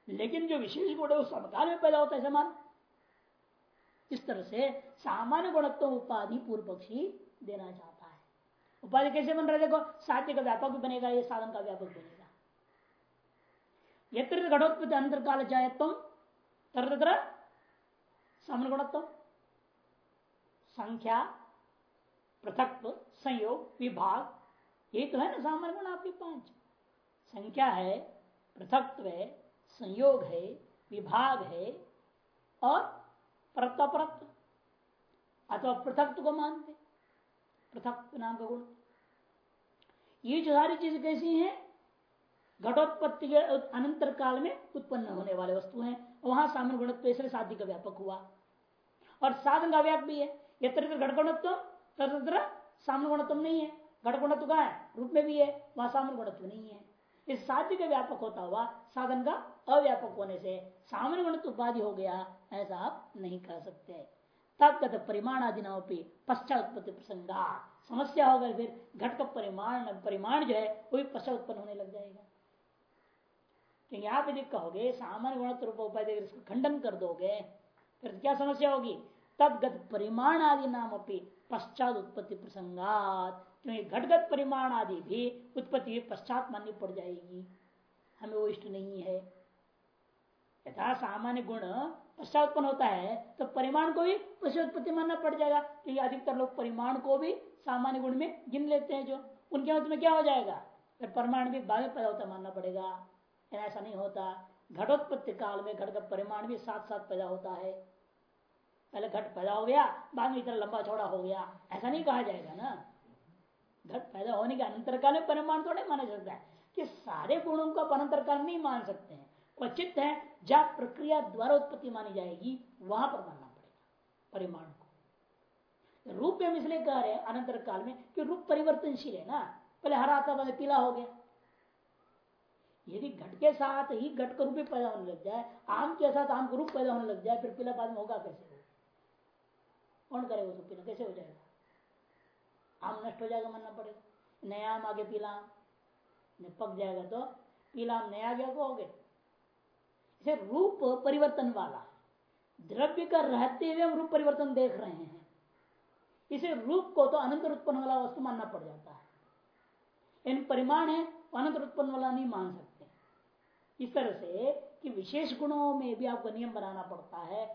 लेकिन जो विशेष गुण है, वो समकाल में पैदा होता है, समान। इस तरह से सामान्य गुणत्व उपाधि पूर्व पक्षी देना चाहता है। उपाधि कैसे बन रहा है? देखो साध्य का व्यापक भी बनेगा, ये साधन का व्यापक बनेगा। यत्र घटोत्पत्ति अंतर काल जायत्व तर सामान्य गुणत्व संख्या, पृथक, संयोग, विभाग, ये तो है ना सामान्य गुण आपके पाँच। संख्या है, पृथकत्व है, संयोग है, विभाग है और परत्व अथवा पृथक को मानते। पृथक नाम का गुण। ये जो सारी चीज़ें कैसी है, घटोत्पत्ति के अनंतर काल में उत्पन्न होने वाले वस्तु हैं। वहाँ सामान्य गुणत्व इसलिए साध्य का व्यापक हुआ। और साधन का व्याप भी है। यत्र घटगुणत्व, तत्र गुणत्व नहीं है। घट गुणत्व कहा है? रूप में भी है, वहाँ सामान्य गुणत्व नहीं है। इस साध्य का व्यापक होता हुआ, साधन का अव्यापक होने से सामान्य गुणत्व उपाधि हो गया, ऐसा आप नहीं कह सकते। परिमाण आदि नापी पश्चात उत्पत्ति प्रसंगा। समस्या होगा फिर घट का परिमाण परिमाण जो है, वो भी पश्चात उत्पन्न होने लग जाएगा। क्योंकि आप यदि कहोगे, सामान्य गुणत्व उपाधि इसको खंडन कर दोगे फिर क्या समस्या होगी? तब गत परिमाण आदि नाम अपनी पश्चात उत्पत्ति प्रसंगात। क्योंकि घटगत परिमाण आदि भी उत्पत्ति पश्चात माननी पड़ जाएगी? हमें वो इष्ट नहीं है। यथा सामान्य गुण पश्चात उत्पन्न होता है तो परिमाण को भी उत्पत्ति मानना पड़ जाएगा। क्योंकि अधिकतर लोग परिमाण को भी सामान्य गुण में गिन लेते हैं जो। उनके मत में क्या हो जाएगा? फिर परिमाण भी बाद में पैदा होता मानना पड़ेगा। ऐसा नहीं होता। घटोत्पत्ति काल में घट का परिमाण भी साथ साथ पैदा होता है। पहले घट पैदा हो गया, बाद में इतना लंबा चौड़ा हो गया। ऐसा नहीं कहा जाएगा ना। घट पैदा होने के अंतर काल में परिमाण थोड़े माना जाता है। कि सारे गुणों का अनंतर काल नहीं मान सकते हैं। क्वचित है जब प्रक्रिया द्वारा उत्पत्ति मानी जाएगी, वहाँ पर मानना पड़ेगा परिमाण को। रूप में इसलिए कह रहे हैं अनंतर काल में कि रूप परिवर्तनशील है ना। पहले हरा था पीला हो गया। यदि घट के साथ ही घट का रूप पैदा होने लग जाए, आम के साथ आम का रूप पैदा होने लग जाए, फिर पीला बाद में होगा कैसे? कौन करेगा उसको पीला? कैसे हो जाएगा? आम नष्ट हो जाएगा, मानना पड़ेगा। नया आम, आगे पीला आम। पक जाएगा तो पीला आम नया गया हो गए इसे रूप परिवर्तन वाला, द्रव्य का रहते हुए हम रूप परिवर्तन देख रहे हैं। इसे रूप को तो अनंत उत्पन्न वाला वस्तु मानना पड़ जाता है। इन परिमाण है, अनंत उत्पन्न वाला नहीं मान सकते। इस तरह से कि विशेष गुणों में भी आपको नियम बनाना पड़ता है।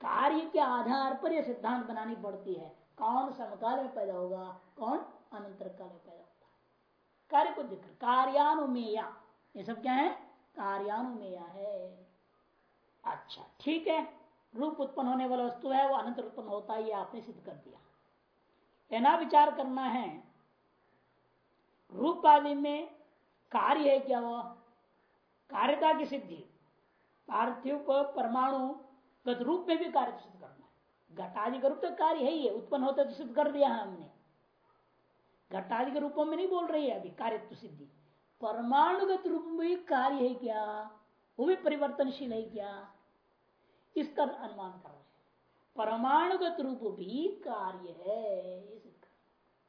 कार्य के आधार पर यह सिद्धांत बनानी पड़ती है। कौन समकाल में पैदा होगा, कौन अनंतर काल में पैदा होता है कार्य को दिख कार्यानुमेया। ये सब क्या है? कार्यानुमेया है। अच्छा ठीक है। रूप उत्पन्न होने वाला वस्तु है, वो अनंत उत्पन्न होता है आपने सिद्ध कर दिया। एना विचार करना है। रूप आदि में कार्य है क्या वो? कार्यता की सिद्धि। पार्थिव परमाणु गत रूप में भी कार्य सिद्ध करना है। घटादि का रूप तो कार्य है ही उत्पन्न होता तो सिद्ध कर दिया हमने। घटादि के रूपों में नहीं बोल रही है अभी कार्य तो सिद्धि। परमाणुगत रूप में भी कार्य है क्या? वो भी परिवर्तनशील है क्या? इसका अनुमान कर रहे हैं। परमाणुगत रूप भी कार्य है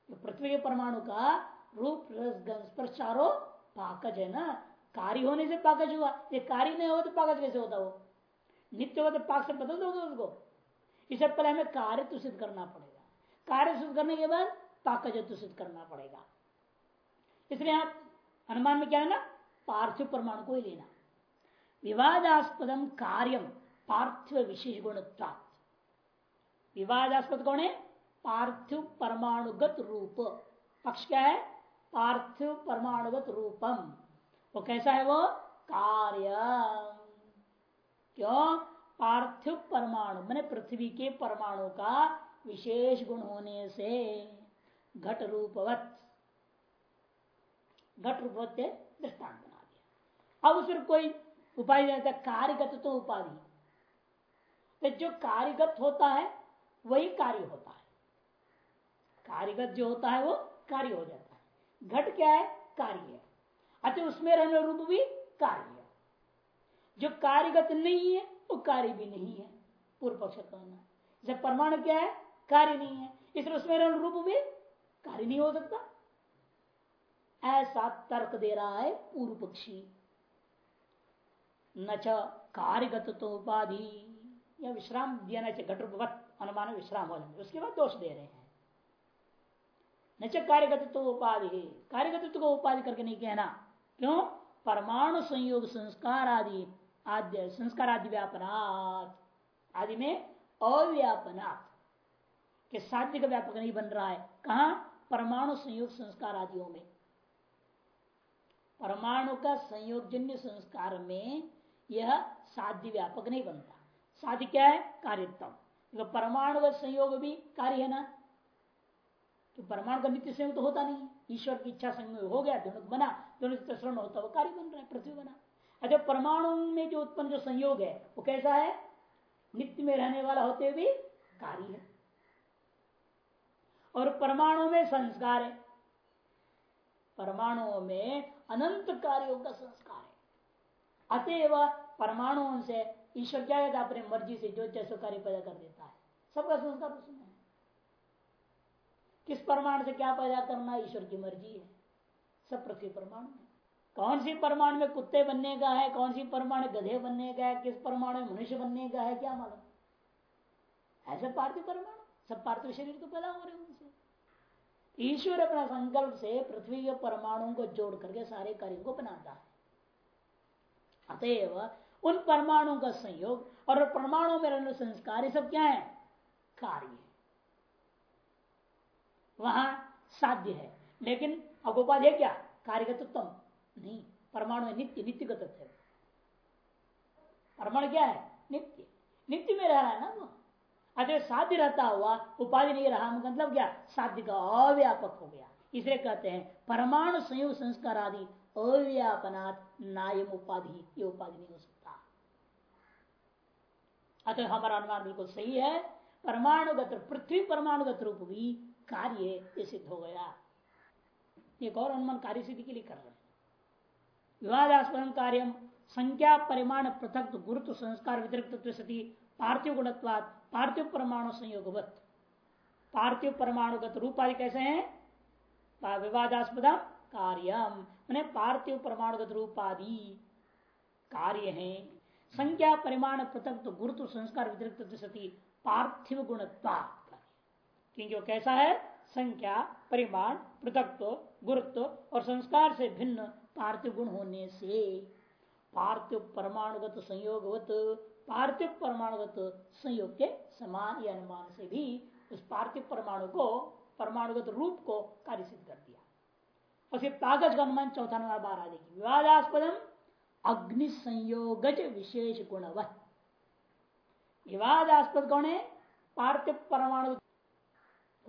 पृथ्वी के परमाणु का रूप, रस स्पर्श, चारो पाकज है ना? कार्य होने से पाकज हुआ। ये कार्य नहीं हो तो पाकज कैसे होता वो? नित्य हो तो पाक से बदल दोगे उसको। इसे पहले हमें कार्य तो सिद्ध करना पड़ेगा। कार्य सिद्ध करने के बाद पाकज तो सिद्ध करना पड़ेगा। इसलिए आप अनुमान में क्या है ना? पार्थिव परमाणु को ही लेना। विवादास्पदम कार्यम पार्थिव विशेष गुण विवादास्पद कौन है? पार्थिव परमाणुगत रूप। पक्ष क्या है? पार्थिव परमाणुगत रूपम। वो कैसा है वो? कार्य। क्यों? पार्थिव परमाणु, मैंने पृथ्वी के परमाणु का विशेष गुण होने से घट रूपवत घट रूपवत दृष्टांत बना दिया। अब उस कोई उपाय देता कार्यगत तो उपाधि। तो जो कार्यगत होता है, वही कार्य होता है। कार्यगत जो होता है, वो कार्य हो जाता है। घट क्या है? कार्य अतः उसमें रहने रूप भी कार्य जो कार्यगत नहीं है, वो कार्य भी नहीं है, पूर्व पक्ष कहना जब परमाणु क्या है, कार्य नहीं है, इसलिए उसमें रहने रूप भी कार्य नहीं हो सकता। ऐसा तर्क दे रहा है पूर्व पक्षी। न कार्यगत तो उपाधि। या विश्राम दिया न घटरूपवत अनुमान विश्राम हो जाए उसके बाद दोष दे रहे हैं। न कार्यगतत्व उपाधि। कार्यगत को उपाधि करके नहीं कहना। क्यों? परमाणु संयोग संस्कार आदि आद्य संस्कार आदि व्यापनात्। आदि में अव्यापनात्। के साध्य का व्यापक नहीं बन रहा है। कहा? परमाणु संयोग संस्कार आदियों में। परमाणु का संयोगजन्य संस्कार में यह साध्य व्यापक नहीं बनता। साध्य क्या है? कार्यत्म परमाणु का संयोग भी कार्य है ना। तो परमाणु का नित्य संयोग तो होता नहीं ईश्वर की इच्छा संयोग हो गया दोनों बना दोनों श्रण होता, वो कार्य बन रहा है, पृथ्वी बना। अच्छा परमाणु में जो उत्पन्न, जो संयोग है, वो कैसा है? नित्य में रहने वाला होते हुए कार्य है। और परमाणु में संस्कार है। परमाणुओं में अनंत कार्यों का संस्कार है। अतएव परमाणुओं से ईश्वर क्या अपने मर्ज़ी से जो जैसे कार्य पैदा कर देता है, सबका संस्कार उसमें किस प्रमाण से क्या पैदा करना ईश्वर की मर्ज़ी है। सब पृथ्वी परमाणु में कौन सी परमाणु में कुत्ते बनने का है? कौन सी परमाणु गधे बनने का है? किस परमाणु में मनुष्य बनने का है? क्या मालूम? ऐसे पार्थिव परमाणु? सब पार्थिव शरीर तो पैदा हो रहे हैं उनसे। ईश्वर अपना संकल्प से पृथ्वी के परमाणुओं को जोड़ करके सारे कार्यों को बनाता है। अतएव उन परमाणुओं का संयोग और परमाणु में संस्कार सब क्या है? कार्य वहाँ साध्य है। लेकिन अगोपाध है क्या? कार्यगतत्व नहीं, परमाणु नित्य नित्यगत है। परमाणु क्या है? नित्य। नित्य में रह रहा है ना वो। अतः साध्य रहता हुआ उपाधि नहीं रहा मतलब क्या? साध्य का अव्यापक हो गया। इसलिए कहते हैं, परमाणु संयोग संस्कार आदि अव्यापनात् नायम उपाधि, ये उपाधि नहीं हो सकता। अतः हमारा अनुमान बिल्कुल सही है, परमाणुगत पृथ्वी परमाणुगत रूप भी कार्य ये सिद्ध हो गया। एक और अनुमान कार्य सिद्धि के लिए कर रहे हैं। विवादास्पद कार्य संख्या परिमाण पृथक गुरुत्व संस्कार व्यतिरिक्त सती, पार्थिव गुणत्वाद पार्थिव परमाणु संयोगवत। पार्थिव परमाणुगत रूप आदि कैसे हैं? विवादास्पद कार्यम, मैंने पार्थिव परमाणुगत रूप आदि कार्य है। संख्या परिमाण पृथक गुरुत्व संस्कार व्यतिरिक्त सती, पार्थिव गुणत्वाद क्योंकि वो कैसा है? संख्या, परिमाण, पृथकत्व, गुरुत्व और संस्कार से भिन्न पार्थिव गुण होने से। पार्थिव परमाणुगत संयोगवत, पार्थिव परमाणुगत संयोग के समान या अनुमान से भी उस पार्थिव परमाणु को, परमाणुगत रूप को कार्य सिद्ध कर दिया। फिर कागज़ का अनुमान चौथा नंबर बार आ देखिए, विवादास्पदम अग्नि संयोगज विशेष गुणवत। विवादास्पद कौन है? पार्थिव परमाणु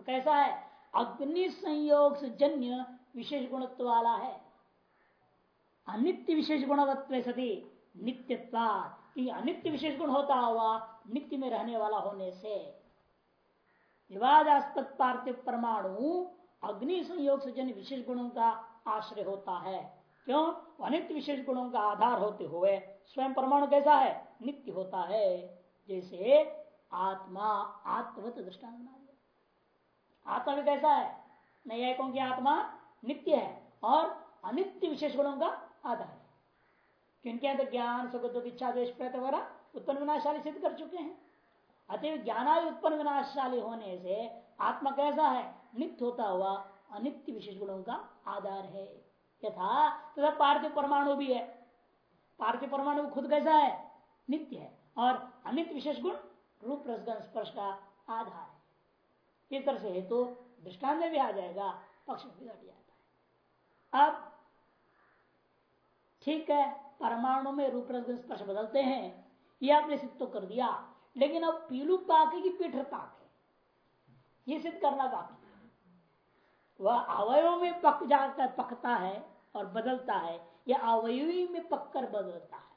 तो कैसा है? अग्नि संयोग से जन्य विशेष गुणत्व वाला है। अनित्य विशेष गुणवत्व सती नित्यत्वा अनित्य विशेष गुण होता हुआ नित्य में रहने वाला होने से। विवादास्पद पार्थिव परमाणु अग्नि संयोग से जन्य विशेष गुणों का आश्रय होता है। क्यों? अनित्य विशेष गुणों का आधार होते हुए स्वयं परमाणु कैसा है? नित्य होता है। जैसे आत्मा आत्मवत दृष्टांत आत्मा भी कैसा है? नैयायिकों की आत्मा नित्य है और अनित्य विशेष गुणों का आधार है। क्योंकि अंदर ज्ञान, सुख, दुख, इच्छा देश प्रयत वगैरह उत्पन्न विनाशाली सिद्ध कर चुके हैं। अतः ज्ञानादि उत्पन्न विनाशाली होने से आत्मा कैसा है? नित्य होता हुआ अनित्य विशेष गुणों का आधार है। यथा तथा पार्थिव परमाणु भी है। पार्थिव परमाणु खुद कैसा है? नित्य है और अनित्य विशेष गुण रूप रसगन स्पर्श का आधार इस तरह से हेतु दृष्टान में भी आ जाएगा, पक्ष में भी जाता है। अब ठीक है, परमाणु में रूप स्पर्श बदलते हैं, ये आपने सिद्ध तो कर दिया, लेकिन अब पीलू पाके की पीठ पाक है, ये सिद्ध करना बाकी वह अवयव में पक जाकर पकता है और बदलता है, या अवयवी में पककर बदलता है।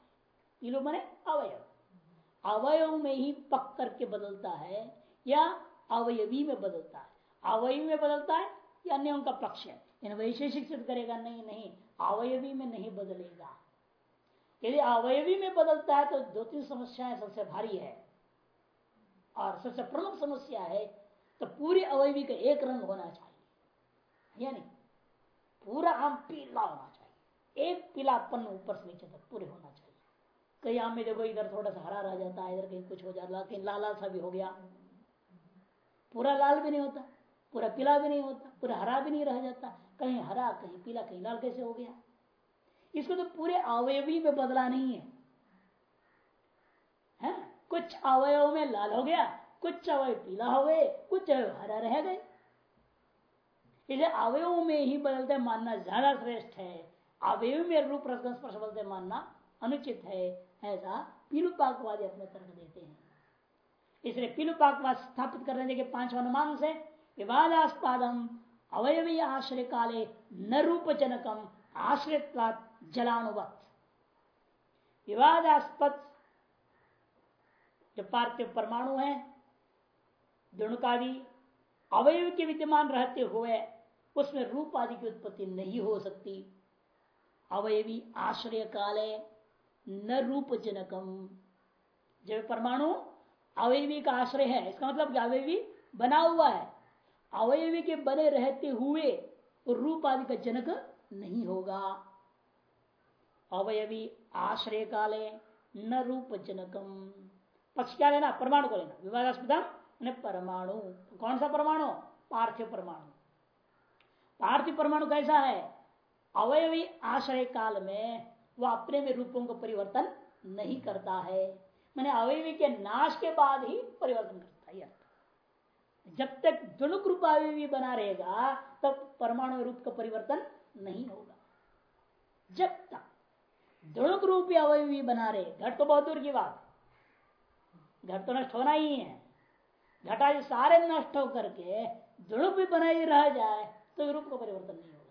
पीलू मने अवयव। अवयव में ही पक करके बदलता है, या अवयवी में बदलता है। अवयवी में बदलता है या अन्य उनका पक्ष है। इन वैशेषिक सिद्ध करेगा, नहीं नहीं, अवयवी में नहीं बदलेगा। यदि अवयवी में बदलता है तो दो तीन समस्याएँ सबसे भारी है और सबसे प्रमुख समस्या है तो पूरे अवयवी का एक रंग होना चाहिए। यानी पूरा आम पीला होना चाहिए। एक पीलापन ऊपर से नीचे तक पूरे होना चाहिए। कई आम में देखो इधर थोड़ा सा हरा रह जाता है, इधर कहीं कुछ हो जाता है कहीं लाला सा भी हो गया। पूरा लाल भी नहीं होता पूरा पीला भी नहीं होता पूरा हरा भी नहीं रह जाता कहीं हरा कहीं पीला कहीं लाल कैसे हो गया? इसको तो पूरे अवयवी में बदला नहीं है, है? कुछ अवयव में लाल हो गया कुछ अवयव पीला हो गए कुछ अवयव हरा रह गए। इसलिए अवयव में ही बदलते मानना ज़्यादा श्रेष्ठ है। अवयव में रूप स्पर्श बदलते मानना अनुचित है ऐसा पीलू पाकवादी अपने तर्क देते हैं। इसलिए पिलुपाकवाद स्थापित करने के पांचवा अनुमान से, विवादास्पादम, अवयवी आश्रय काले न रूप जनकम आश्रय जलानुवत। विवादास्पद जो पार्थिव परमाणु है दुणुकादि अवयव के विद्यमान रहते हुए, उसमें रूप आदि की उत्पत्ति नहीं हो सकती। अवयवी आश्रय काले न रूप जनकम जब परमाणु अवयवी का आश्रय है। इसका मतलब अवयवी बना हुआ है। अवयवी के बने रहते हुए रूप आदि का जनक नहीं होगा। अवयवी आश्रय काले, न रूप जनकम। पक्ष क्या लेना? परमाणु को लेना। विवादास्पद परमाणु। कौन सा परमाणु? पार्थिव परमाणु। पार्थिव परमाणु कैसा है? अवयवी आश्रय काल में वह अपने में रूपों का परिवर्तन नहीं करता है। मैंने अवयवी के नाश के बाद ही परिवर्तन करता है जब तक दुणुक रूप अवयवी बना रहेगा, तब परमाणु रूप का परिवर्तन नहीं होगा। जब तक दुणुक रूप अवयवी बना रहे, घट तो बहुत दूर की बात। घट तो नष्ट होना ही है। घटा सारे नष्ट होकर के दुणुक भी बनाई रह जाए तो रूप का परिवर्तन नहीं होगा।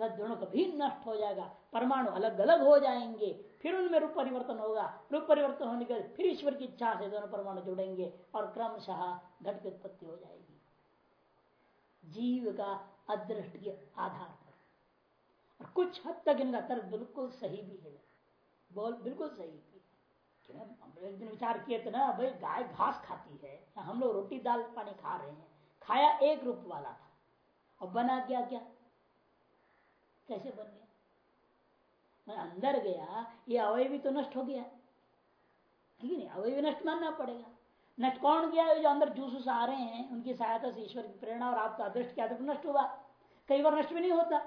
दुणुक भी नष्ट हो जाएगा, परमाणु अलग अलग हो जाएँगे, फिर उनमें रूप परिवर्तन होगा। रूप परिवर्तन होने के फिर ईश्वर की इच्छा से दोनों परमाणु जुड़ेंगे और क्रमशः घट की उत्पत्ति हो जाएगी। जीव का अदृष्ट के आधार पर। और कुछ हद तक इनका तर्क बिल्कुल सही भी है। बोल, बिल्कुल सही भी है। हम एक दिन विचार किए थे ना, भाई गाय घास खाती है हम लोग रोटी दाल पानी खा रहे हैं, खाया एक रूप वाला था, और बना क्या क्या? कैसे बन गया? मैं अंदर गया, ये अवय भी तो नष्ट हो गया। ठीक है नहीं? अवय भी नष्ट मानना पड़ेगा। नष्ट कौन गया जो अंदर जूस आ रहे हैं, उनकी सहायता से ईश्वर की प्रेरणा और आपका अदृष्ट क्या नष्ट हुआ। कई बार नष्ट भी नहीं होता।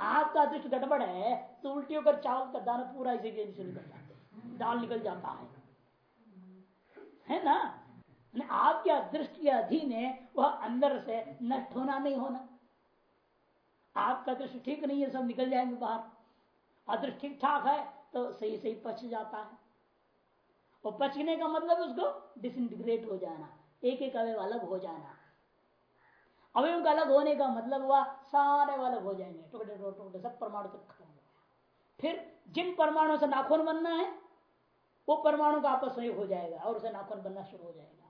आपका अदृष्ट गड़बड़ है तो उल्टी होकर चावल का दाना पूरा इसी के निकल जाते दाल निकल जाता है। है ना? आपके अदृष्ट के अधीन है, वह अंदर से नष्ट होना नहीं होना। आपका दृष्टि ठीक नहीं है, सब निकल जाएँगे बाहर। अदृष्ट ठीक ठाक है तो सही सही पच जाता है। और पचने का मतलब उसको डिसइंटीग्रेट हो जाना, एक एक अवयव अलग हो जाना। अवयव का अलग होने का मतलब हुआ, सारे अलग हो जाएँगे। टुकड़े टुकड़े टुकड़े, सब परमाणु तक खत्म हो फिर जिन परमाणु से नाखून बनना है, वो परमाणु का आपस में हो जाएगा, और उसे नाखून बनना शुरू हो जाएगा।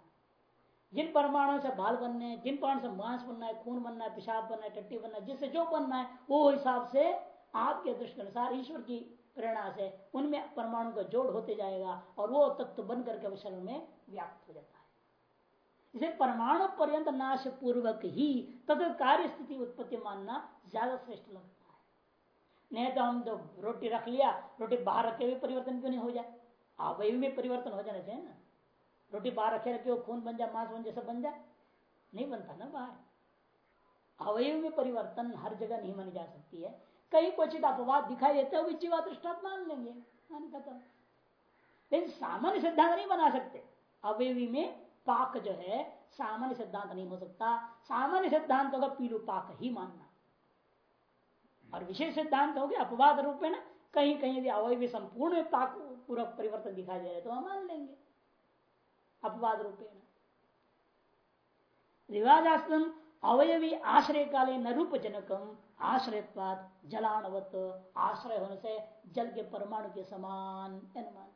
जिन परमाणु से बाल बनने हैं, जिन परमाणु से मांस बनना है, खून बनना है, पेशाब बनना है, टट्टी बनना है, जिससे जो बनना है, वो हिसाब से आपके दृष्टि अनुसार ईश्वर की प्रेरणा से उनमें परमाणु का जोड़ होते जाएगा और वो तत्व बन करके शरीर में व्याप्त हो जाता है। इसे परमाणु पर्यंत नाश पूर्वक ही तद कार्य स्थिति उत्पत्ति मानना ज़्यादा श्रेष्ठ लगता है। नहीं तो हम तो रोटी रख लिया, रोटी बाहर रखे हुए परिवर्तन क्यों नहीं हो जाए? अवयव में परिवर्तन हो जाना चाहिए ना। रोटी बाहर रखे रखे खून बन जाए मांस बन जाए सब बन जाए नहीं बनता ना बाहर। अवयव में परिवर्तन हर जगह नहीं मानी जा सकती है। कहीं क्वचित अपवाद दिखाई देते हो जीवा दृष्टात मान लेंगे। लेकिन सामान्य सिद्धांत नहीं बना सकते। अवयवी में पाक जो है, सामान्य सिद्धांत नहीं हो सकता। सामान्य सिद्धांत होगा पीलू पाक ही मानना। और विशेष सिद्धांत हो गया, अपवाद रूप में ना कहीं कहीं यदि अवयवी संपूर्ण पाक पूरा परिवर्तन दिखाई दे रहे तो हम मान लेंगे। अपवाद रूपेण रिवाजास्तम अवयवी आश्रय काले न रूप जनकम आश्रयत्वाद जलाणवत आश्रय होने से जल के परमाणु के समान मान।